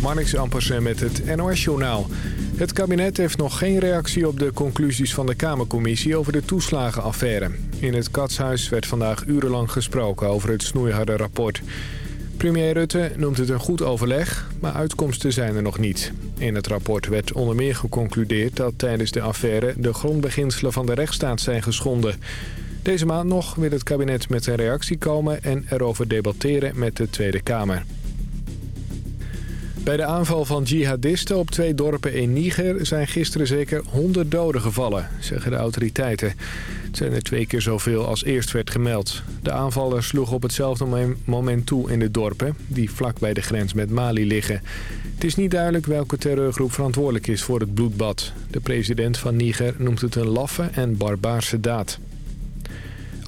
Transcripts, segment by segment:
Marnix Ampersen met het NOS-journaal. Het kabinet heeft nog geen reactie op de conclusies van de Kamercommissie over de toeslagenaffaire. In het Katshuis werd vandaag urenlang gesproken over het snoeiharde rapport. Premier Rutte noemt het een goed overleg, maar uitkomsten zijn er nog niet. In het rapport werd onder meer geconcludeerd dat tijdens de affaire... de grondbeginselen van de rechtsstaat zijn geschonden. Deze maand nog wil het kabinet met een reactie komen en erover debatteren met de Tweede Kamer. Bij de aanval van jihadisten op twee dorpen in Niger zijn gisteren zeker 100 doden gevallen, zeggen de autoriteiten. Het zijn er twee keer zoveel als eerst werd gemeld. De aanvallers sloegen op hetzelfde moment toe in de dorpen, die vlak bij de grens met Mali liggen. Het is niet duidelijk welke terreurgroep verantwoordelijk is voor het bloedbad. De president van Niger noemt het een laffe en barbaarse daad.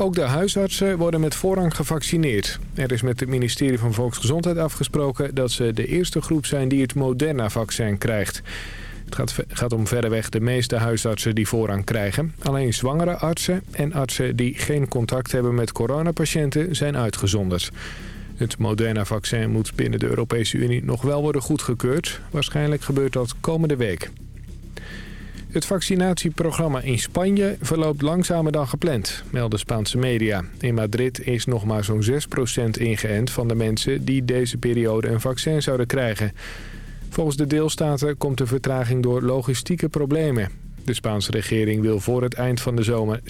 Ook de huisartsen worden met voorrang gevaccineerd. Er is met het ministerie van Volksgezondheid afgesproken... dat ze de eerste groep zijn die het Moderna-vaccin krijgt. Het gaat, gaat om verreweg de meeste huisartsen die voorrang krijgen. Alleen zwangere artsen en artsen die geen contact hebben met coronapatiënten zijn uitgezonderd. Het Moderna-vaccin moet binnen de Europese Unie nog wel worden goedgekeurd. Waarschijnlijk gebeurt dat komende week. Het vaccinatieprogramma in Spanje verloopt langzamer dan gepland, melden Spaanse media. In Madrid is nog maar zo'n 6% ingeënt van de mensen die deze periode een vaccin zouden krijgen. Volgens de deelstaten komt de vertraging door logistieke problemen. De Spaanse regering wil voor het eind van de zomer 70%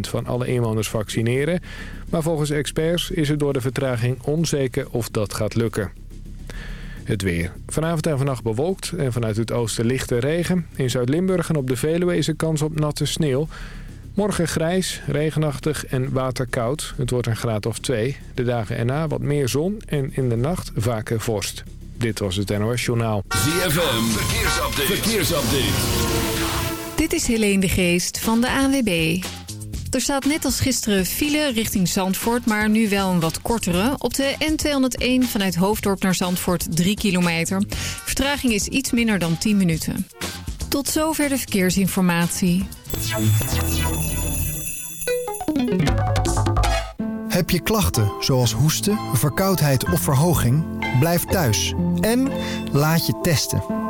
van alle inwoners vaccineren. Maar volgens experts is het door de vertraging onzeker of dat gaat lukken. Het weer. Vanavond en vannacht bewolkt en vanuit het oosten lichte regen. In Zuid-Limburg en op de Veluwe is er kans op natte sneeuw. Morgen grijs, regenachtig en waterkoud. Het wordt een graad of twee. De dagen erna wat meer zon en in de nacht vaker vorst. Dit was het NOS Journaal. ZFM, verkeersupdate. verkeersupdate. Dit is Helene de Geest van de ANWB. Er staat net als gisteren file richting Zandvoort, maar nu wel een wat kortere. Op de N201 vanuit Hoofddorp naar Zandvoort 3 kilometer. Vertraging is iets minder dan 10 minuten. Tot zover de verkeersinformatie. Heb je klachten zoals hoesten, verkoudheid of verhoging? Blijf thuis en laat je testen.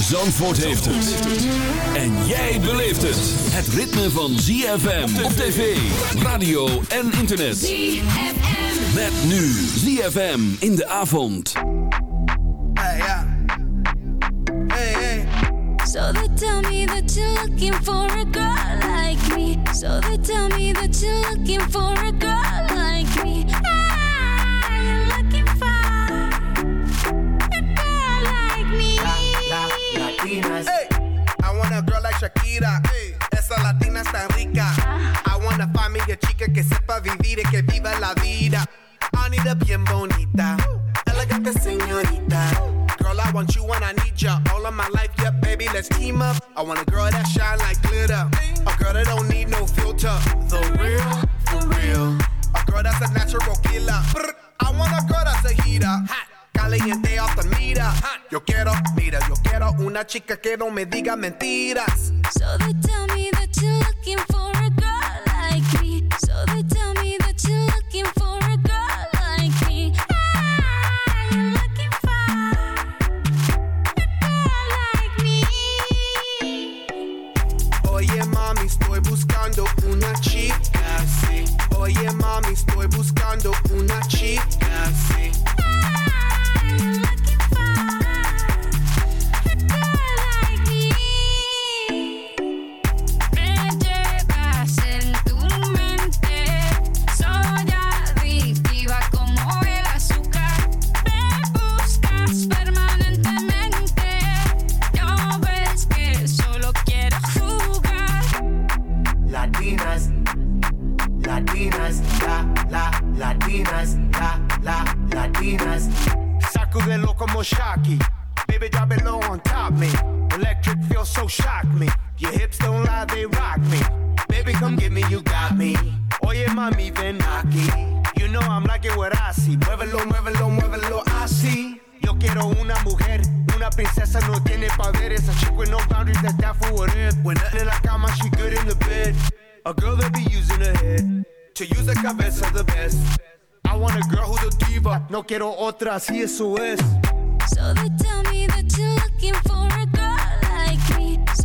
Zandvoort heeft het. En jij beleeft het. Het ritme van ZFM op tv, radio en internet. ZFM. Met nu ZFM in de avond. Hey, yeah. hey, hey. So they tell me that you're looking for a girl like me. So they tell me that you're looking for a girl like me. Shakira. Hey, esa latina está rica. I wanna find me a chica que sepa vivir y que viva la vida. I need a bien bonita, elegante señorita. Girl, I want you and I need ya all of my life. Yeah, baby, let's team up. I want a girl that shine like glitter, a girl that don't need no filter. The real, for real. A girl that's a natural killer. I want a girl that's a heater. Hot caliente off the mira. Yo quiero, mira, yo quiero una chica que no me diga mentiras. So they tell me that you're looking for a girl like me. So they tell me that you're looking for a girl like me. Ah, you're looking for a girl like me. Oye mami, estoy buscando una chica así. Oye mami, estoy buscando Shock me. Your hips don't lie, they rock me. Baby, come give me, you got me. Oye, mami, ven aquí. You know I'm like it what I see. Muévelo, muévelo, muévelo así. Yo quiero una mujer, una princesa no tiene poderes. A chick with no boundaries, that's that for what it. When nothing in la cama, she good in the bed. A girl that be using her head to use the cabeza the best. I want a girl who's a diva, no quiero otra, así eso es. So they tell me that you're looking for a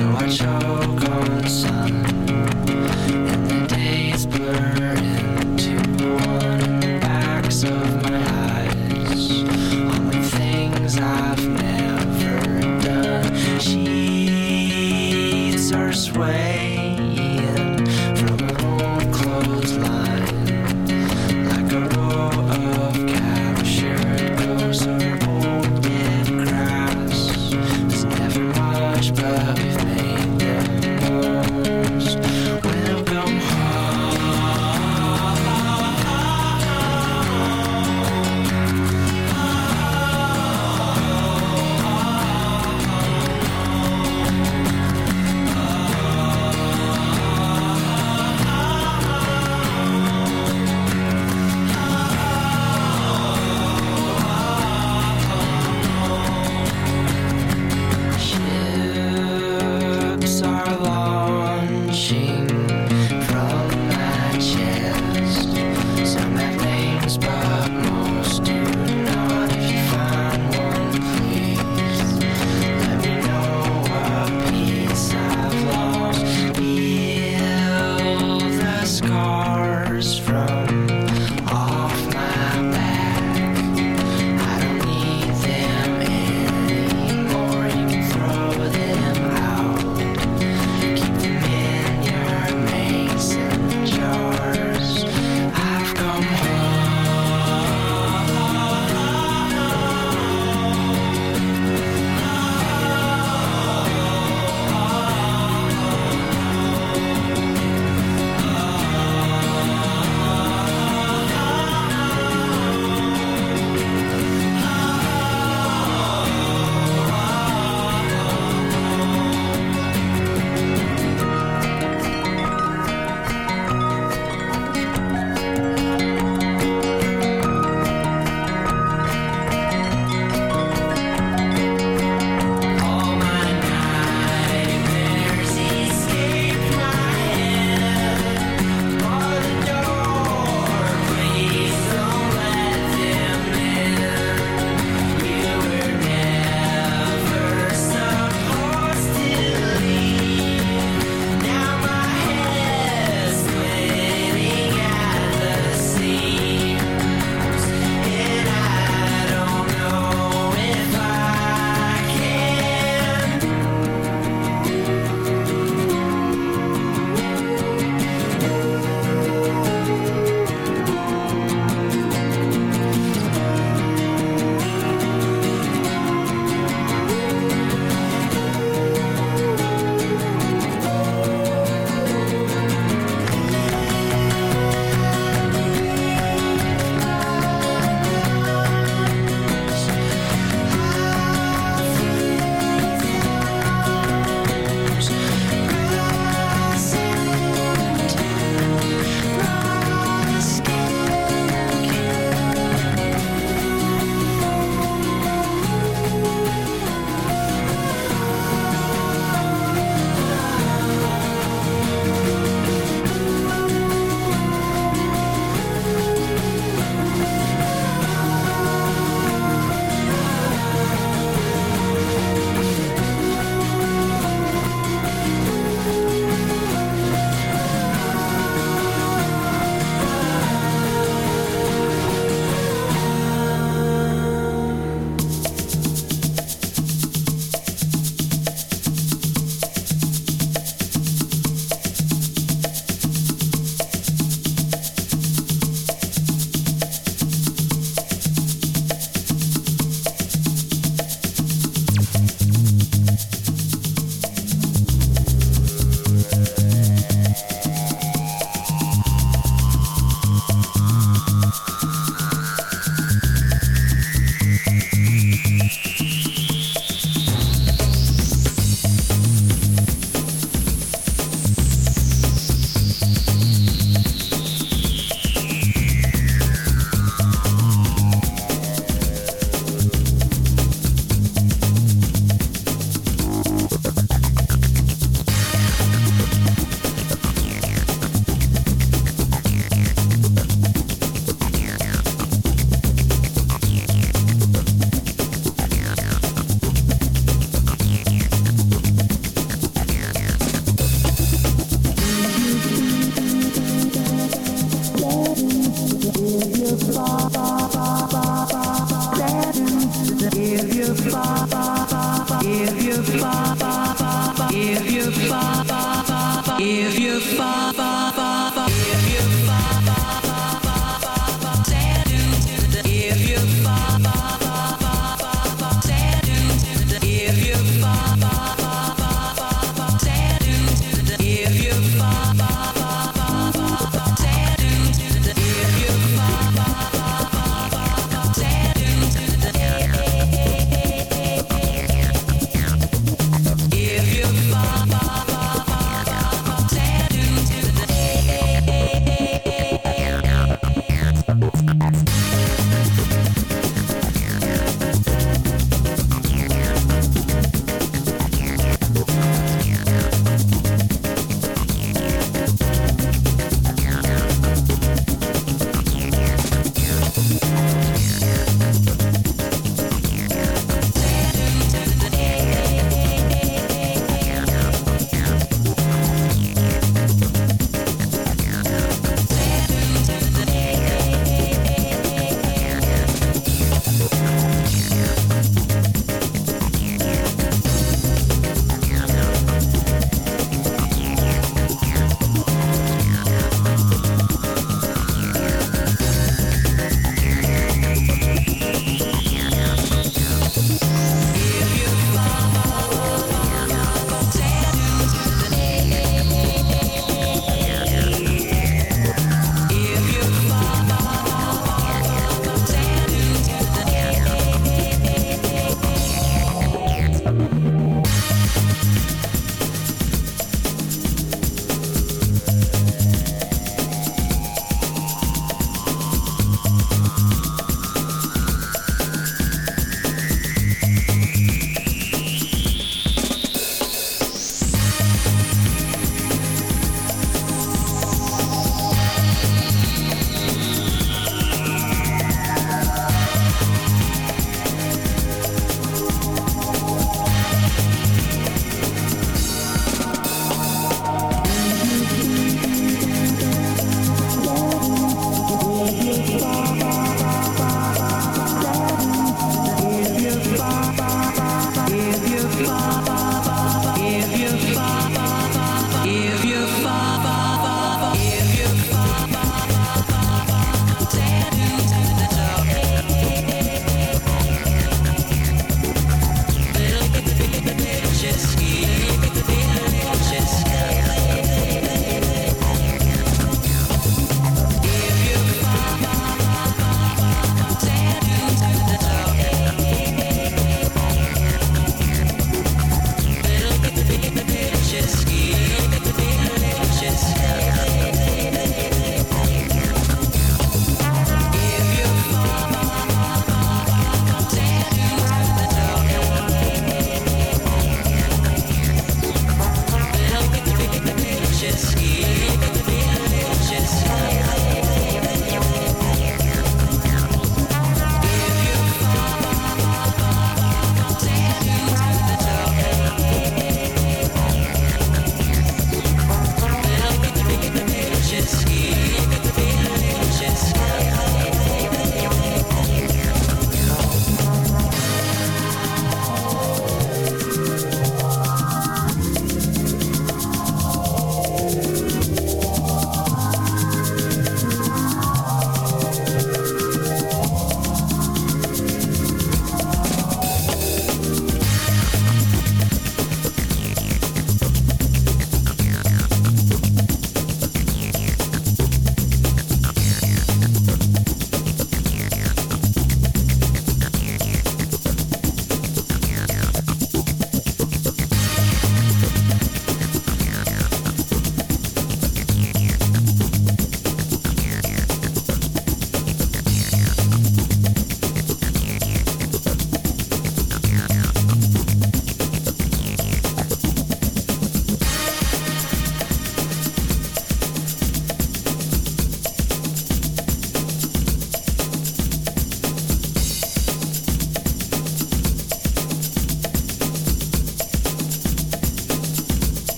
So I choke on some,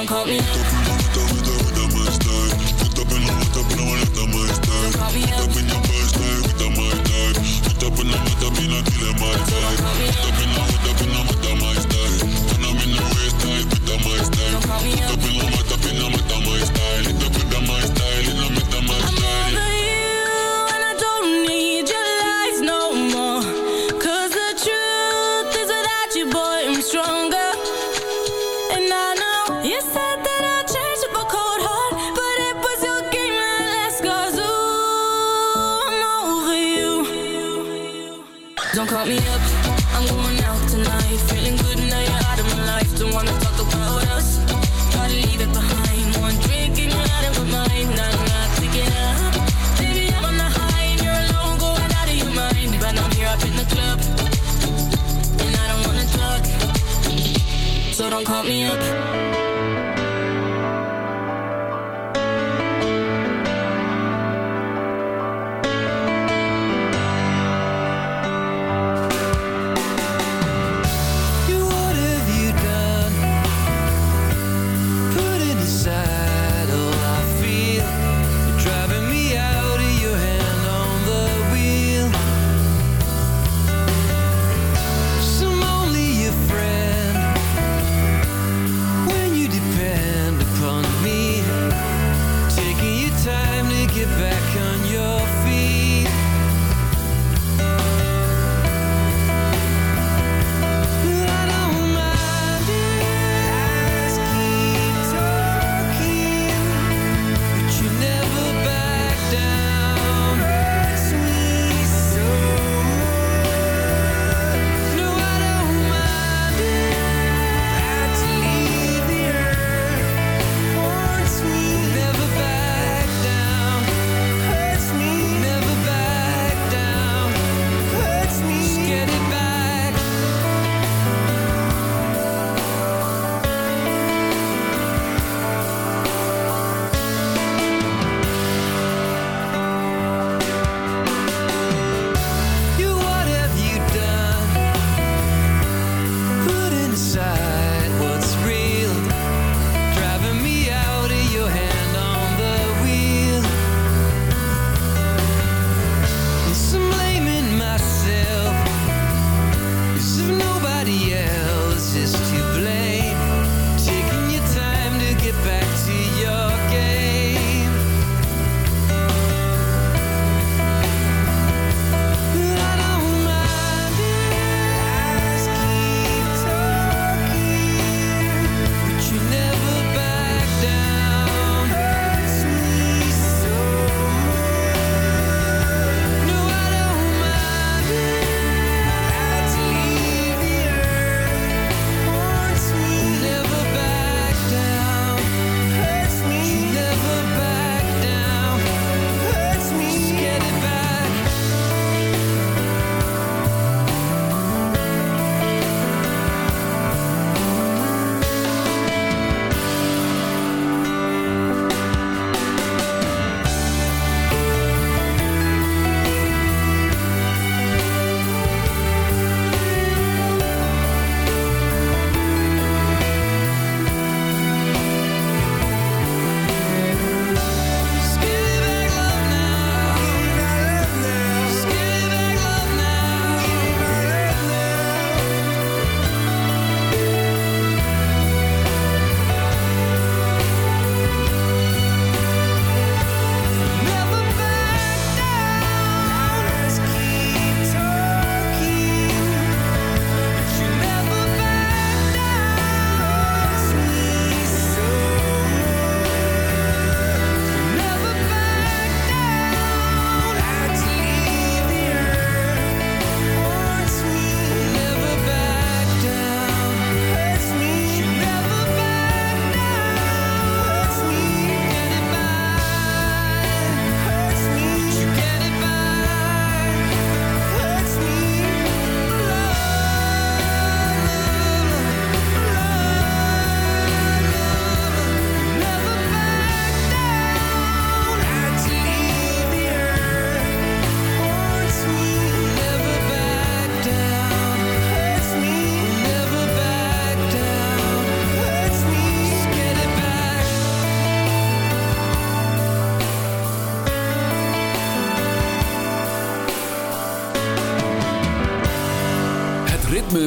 don't call me.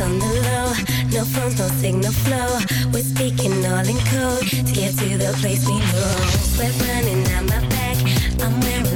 on the low. No phones, no signal flow. We're speaking all in code to get to the place we know. Sweat running down my back. I'm wearing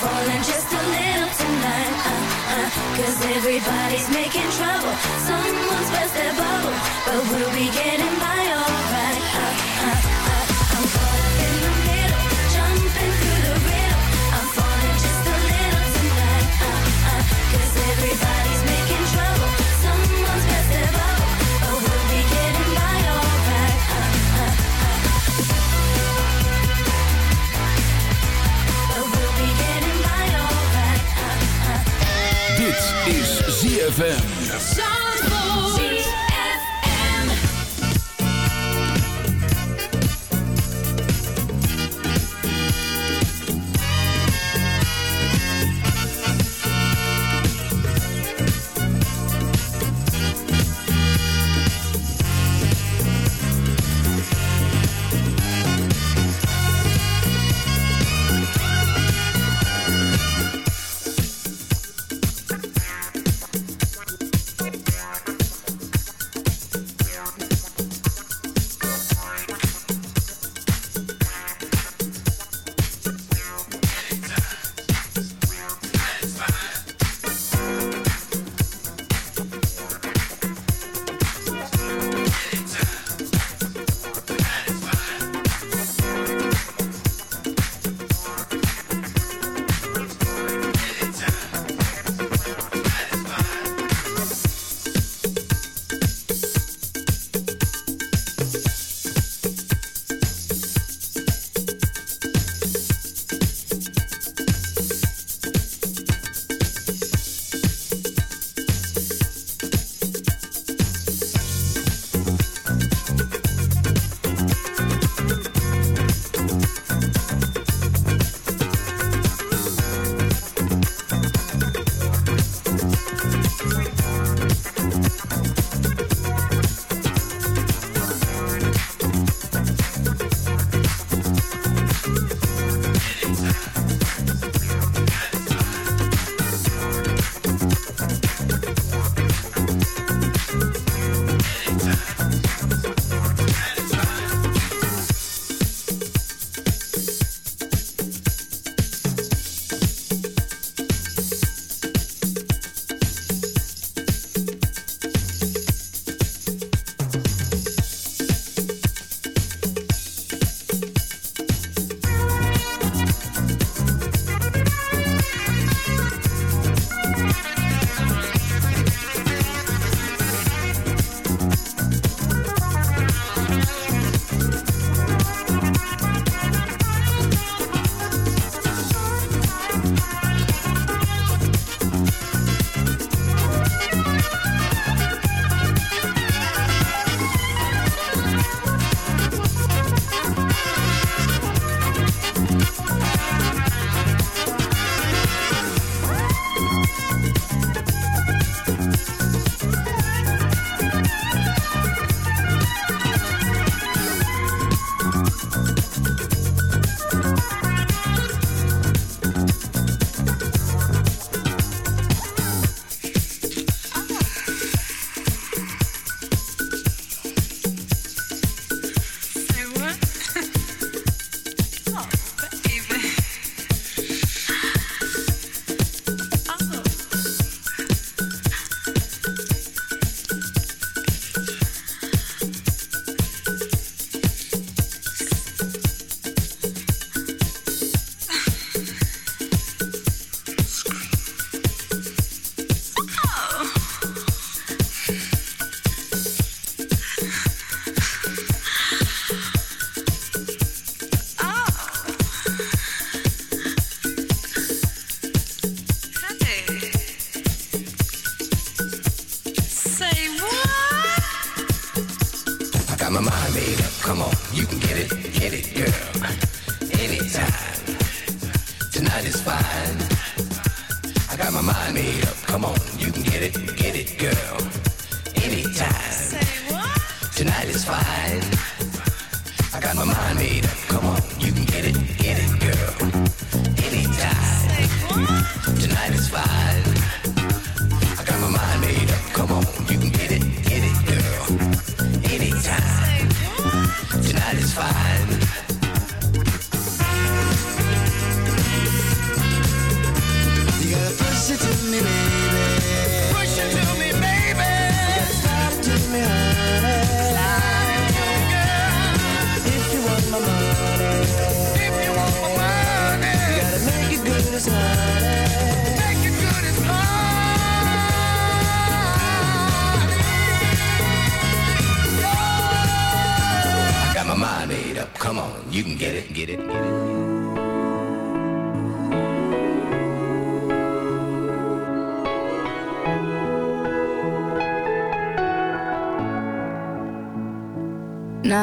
falling just a little tonight. Uh, uh, Cause everybody's making trouble. Someone's burst their bubble, but we'll be getting by alright. Uh, uh, ZFM.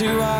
to our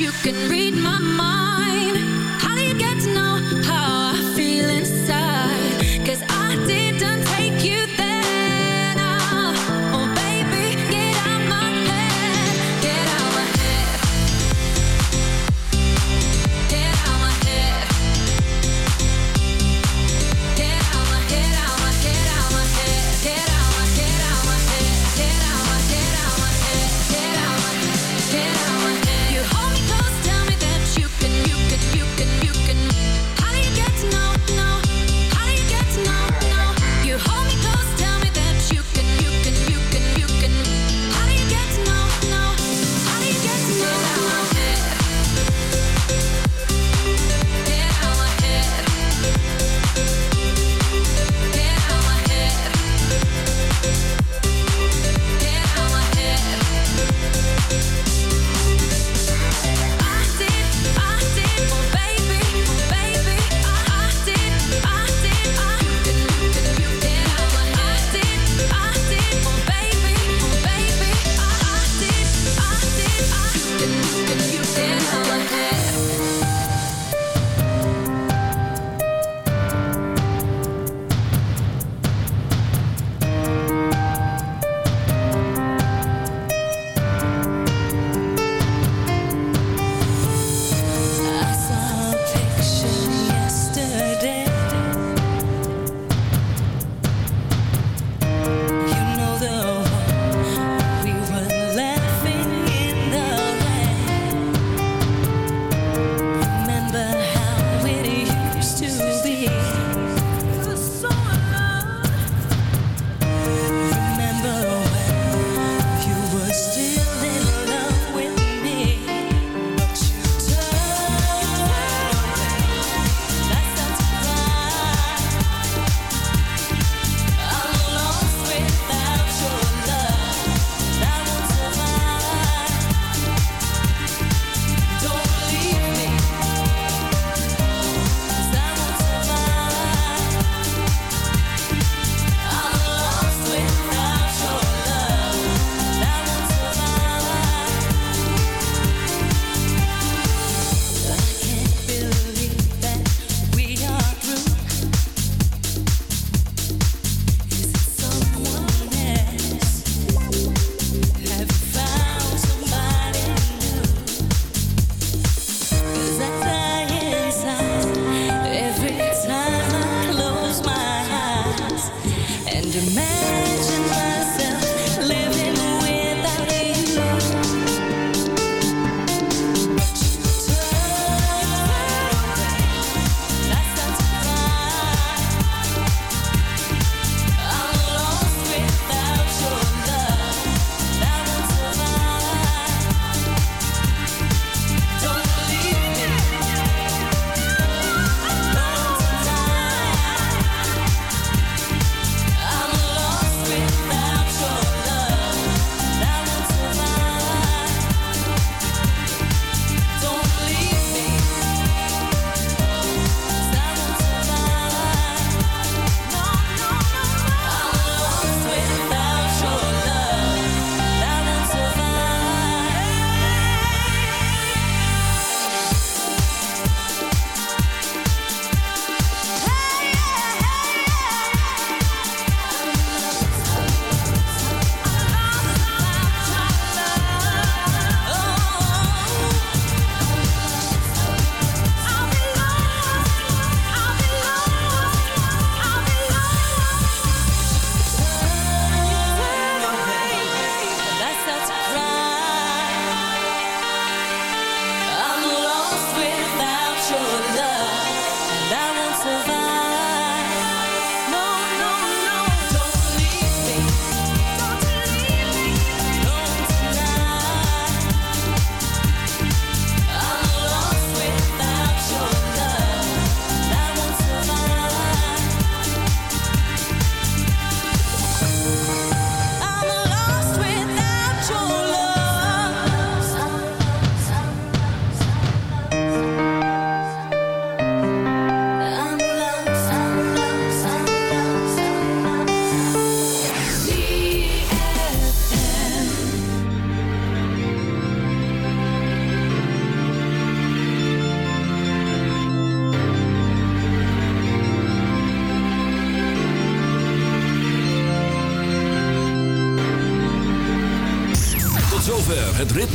You can read my mind.